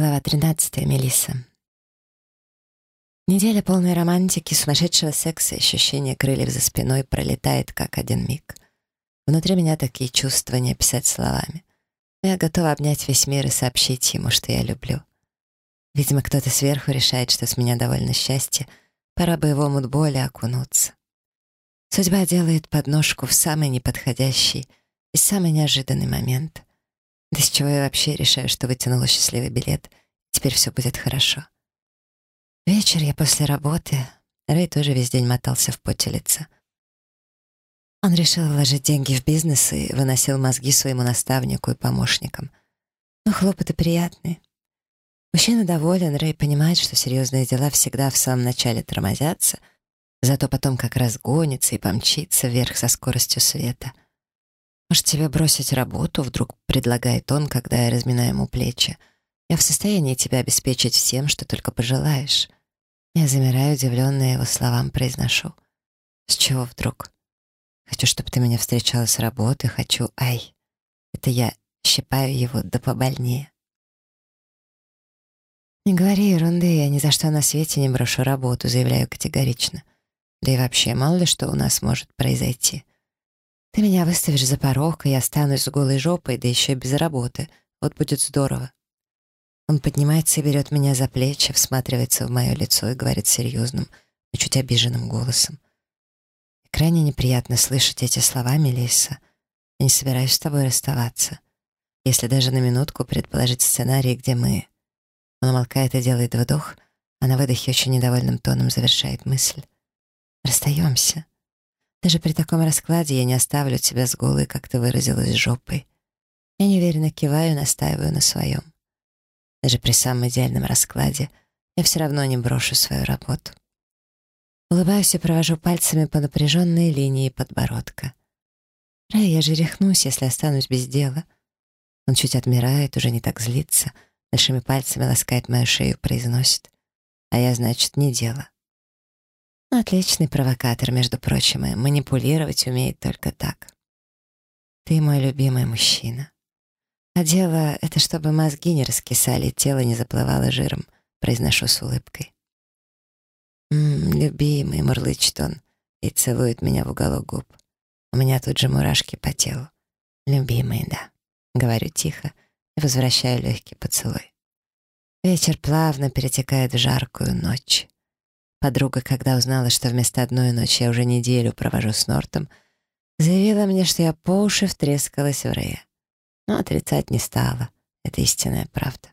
Глава 13. Мелисса. Неделя полной романтики, сумасшедшего секса и ощущения крыльев за спиной пролетает как один миг. Внутри меня такие чувства не описать словами. Но я готова обнять весь мир и сообщить ему, что я люблю. Видимо, кто-то сверху решает, что с меня довольно счастье, пора бы его мутболи окунуться. Судьба делает подножку в самый неподходящий и самый неожиданный момент — да с чего я вообще решаю, что вытянула счастливый билет. Теперь все будет хорошо. Вечер я после работы. Рэй тоже весь день мотался в поте лица. Он решил вложить деньги в бизнес и выносил мозги своему наставнику и помощникам. Но хлопоты приятные. Мужчина доволен, Рэй понимает, что серьезные дела всегда в самом начале тормозятся, зато потом как раз гонится и помчится вверх со скоростью света — «Может, тебе бросить работу?» — вдруг предлагает он, когда я разминаю ему плечи. «Я в состоянии тебя обеспечить всем, что только пожелаешь». Я замираю, удивленная его словам, произношу. «С чего вдруг?» «Хочу, чтобы ты меня встречала с работы, хочу... Ай!» Это я щипаю его да побольнее. «Не говори ерунды, я ни за что на свете не брошу работу», заявляю категорично. Да и вообще, мало ли что у нас может произойти. Ты меня выставишь за порог, и я останусь с голой жопой, да еще и без работы. Вот будет здорово. Он поднимается и берет меня за плечи, всматривается в мое лицо и говорит серьезным, но чуть обиженным голосом. И крайне неприятно слышать эти слова, Мелисса. Я не собираюсь с тобой расставаться. Если даже на минутку предположить сценарий, где мы... Он умолкает и делает вдох, а на выдохе очень недовольным тоном завершает мысль. Расстаемся. Даже при таком раскладе я не оставлю тебя с голой, как ты выразилась, жопой. Я неуверенно киваю, настаиваю на своем. Даже при самом идеальном раскладе я все равно не брошу свою работу. Улыбаюсь и провожу пальцами по напряженной линии подбородка. Рай, я же рехнусь, если останусь без дела. Он чуть отмирает, уже не так злится, большими пальцами ласкает мою шею, произносит. А я, значит, не дело. Отличный провокатор, между прочим, и манипулировать умеет только так. Ты мой любимый мужчина. А дело — это чтобы мозги не раскисали, тело не заплывало жиром, произношу с улыбкой. «Ммм, любимый», — мурлычет он и целует меня в уголок губ. У меня тут же мурашки по телу. «Любимый, да», — говорю тихо и возвращаю легкий поцелуй. Вечер плавно перетекает в жаркую ночь. Подруга, когда узнала, что вместо одной ночи я уже неделю провожу с Нортом, заявила мне, что я по уши втрескалась в Рэя. Но отрицать не стала. Это истинная правда.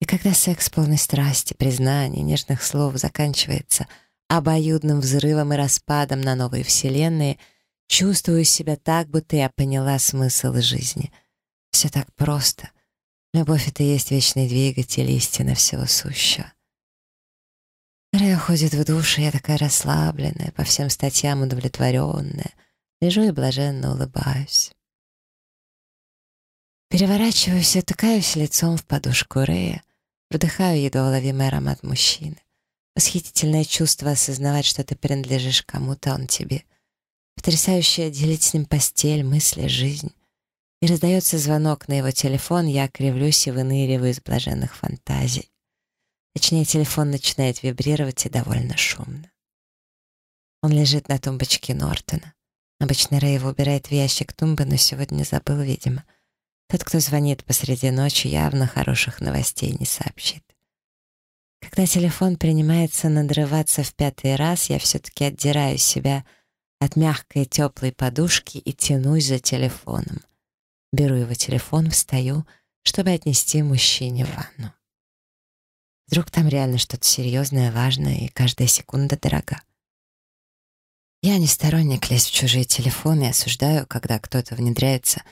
И когда секс полной страсти, признаний, нежных слов заканчивается обоюдным взрывом и распадом на новые вселенные, чувствую себя так, будто я поняла смысл жизни. Все так просто. Любовь — это и есть вечный двигатель истины всего сущего. Рэй уходит в душ, и я такая расслабленная, по всем статьям удовлетворенная. Лежу и блаженно улыбаюсь. Переворачиваюсь и утыкаюсь лицом в подушку Рэя, вдыхаю едва уловимый аромат мужчины. Восхитительное чувство осознавать, что ты принадлежишь кому-то, он тебе. Потрясающее делить с ним постель, мысли, жизнь. И раздается звонок на его телефон, я кривлюсь и выныриваю из блаженных фантазий. Точнее, телефон начинает вибрировать и довольно шумно. Он лежит на тумбочке Нортона. Обычно Рэй его убирает в ящик тумбы, но сегодня забыл, видимо. Тот, кто звонит посреди ночи, явно хороших новостей не сообщит. Когда телефон принимается надрываться в пятый раз, я все-таки отдираю себя от мягкой теплой подушки и тянусь за телефоном. Беру его телефон, встаю, чтобы отнести мужчине в ванну. Вдруг там реально что-то серьезное, важное, и каждая секунда дорога. Я не сторонник лезть в чужие телефоны и осуждаю, когда кто-то внедряется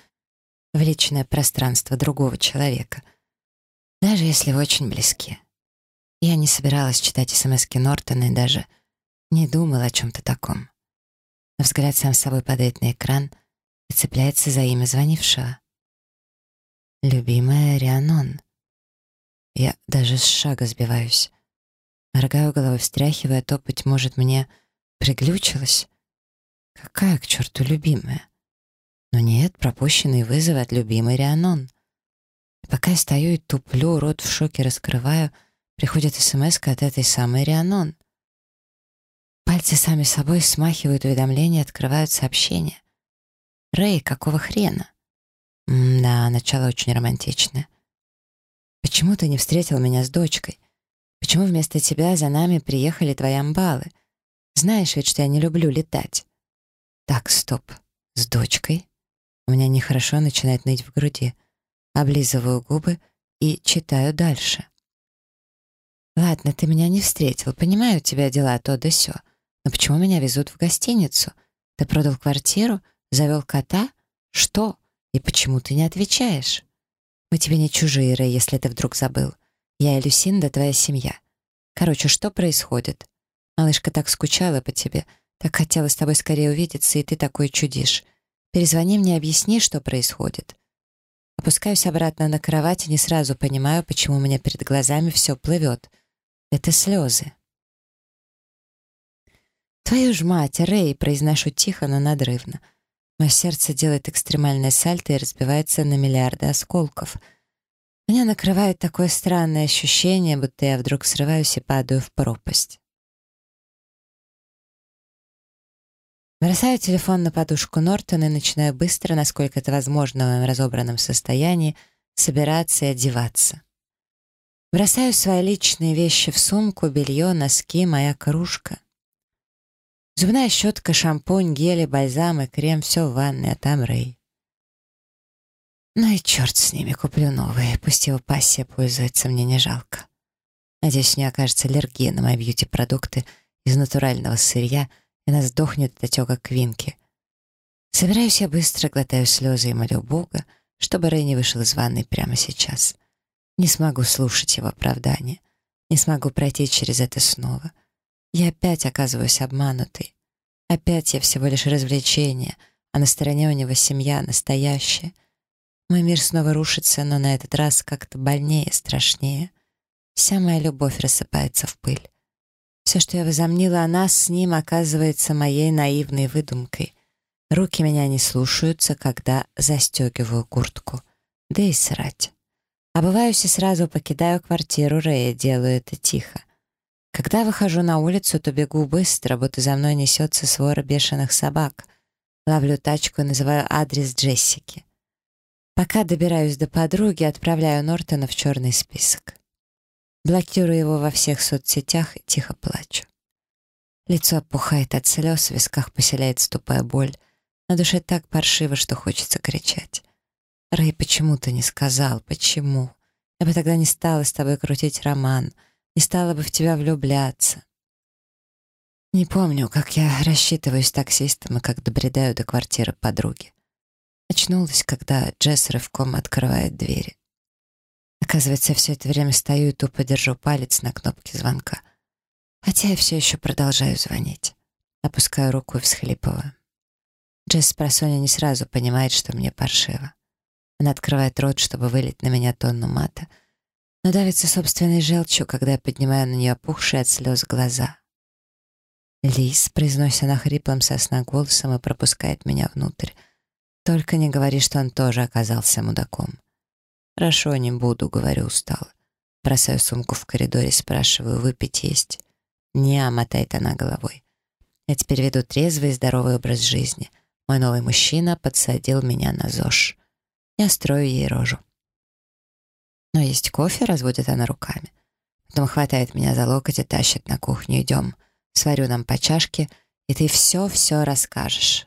в личное пространство другого человека, даже если вы очень близки. Я не собиралась читать смс Нортона и даже не думала о чем-то таком. Но взгляд сам собой падает на экран и цепляется за имя звонившего. Любимая Рианон. Я даже с шага сбиваюсь. Моргаю головой, встряхивая, то, быть может, мне приглючилось. Какая к черту любимая? Но нет, пропущенные вызовы от любимой Рианон. И пока я стою и туплю, рот в шоке раскрываю, приходит смс от этой самой Рианон. Пальцы сами собой смахивают уведомления, открывают сообщение. «Рэй, какого хрена?» М да, начало очень романтичное. «Почему ты не встретил меня с дочкой? Почему вместо тебя за нами приехали твои амбалы? Знаешь ведь, что я не люблю летать». «Так, стоп. С дочкой?» У меня нехорошо начинает ныть в груди. Облизываю губы и читаю дальше. «Ладно, ты меня не встретил. Понимаю, у тебя дела то да сё. Но почему меня везут в гостиницу? Ты продал квартиру? Завел кота? Что? И почему ты не отвечаешь? Мы тебе не чужие, Рэй, если ты вдруг забыл. Я и Люсинда, твоя семья. Короче, что происходит? Малышка так скучала по тебе, так хотела с тобой скорее увидеться, и ты такой чудишь. Перезвони мне, объясни, что происходит. Опускаюсь обратно на кровать и не сразу понимаю, почему у меня перед глазами все плывет. Это слезы. «Твою ж мать, Рэй!» — произношу тихо, но надрывно. Мое сердце делает экстремальное сальто и разбивается на миллиарды осколков. Меня накрывает такое странное ощущение, будто я вдруг срываюсь и падаю в пропасть. Бросаю телефон на подушку Нортона и начинаю быстро, насколько это возможно в моем разобранном состоянии, собираться и одеваться. Бросаю свои личные вещи в сумку, белье, носки, моя кружка. Зубная щетка, шампунь, гели, бальзам и крем — все в ванной, а там Рэй. Ну и черт с ними, куплю новые. Пусть его пассия пользуется, мне не жалко. Надеюсь, не окажется аллергия на мои бьюти-продукты из натурального сырья — и она сдохнет от отека квинки. Собираюсь я быстро, глотаю слезы и молю Бога, чтобы Рэй не вышел из ванной прямо сейчас. Не смогу слушать его оправдания, не смогу пройти через это снова. Я опять оказываюсь обманутой. Опять я всего лишь развлечение, а на стороне у него семья настоящая. Мой мир снова рушится, но на этот раз как-то больнее, страшнее. Вся моя любовь рассыпается в пыль. Все, что я возомнила о нас с ним, оказывается моей наивной выдумкой. Руки меня не слушаются, когда застегиваю куртку. Да и срать. Обываюсь и сразу покидаю квартиру Рэя, делаю это тихо. Когда выхожу на улицу, то бегу быстро, будто за мной несется свора бешеных собак. Ловлю тачку и называю адрес Джессики. Пока добираюсь до подруги, отправляю Нортона в черный список. Блокирую его во всех соцсетях и тихо плачу. Лицо опухает от слез, в висках поселяется тупая боль. На душе так паршиво, что хочется кричать. «Рэй, почему ты не сказал? Почему? Я бы тогда не стала с тобой крутить роман, не стала бы в тебя влюбляться». Не помню, как я рассчитываюсь с таксистом и как добредаю до квартиры подруги. Очнулась, когда Джесс рывком открывает двери. Оказывается, я все это время стою и тупо держу палец на кнопке звонка. Хотя я все еще продолжаю звонить. Опускаю руку и всхлипываю. Джесс просоня не сразу понимает, что мне паршиво. Она открывает рот, чтобы вылить на меня тонну мата, но давится собственной желчью, когда я поднимаю на нее опухшие от слез глаза. «Лис», — произносит она хриплым сосна голосом и пропускает меня внутрь. «Только не говори, что он тоже оказался мудаком». «Хорошо, не буду», — говорю устало. Бросаю сумку в коридоре, спрашиваю, выпить есть. «Не», — мотает она головой. «Я теперь веду трезвый и здоровый образ жизни. Мой новый мужчина подсадил меня на ЗОЖ. Я строю ей рожу». «Но есть кофе», — разводит она руками. Потом хватает меня за локоть и тащит на кухню. «Идем, сварю нам по чашке, и ты все-все расскажешь».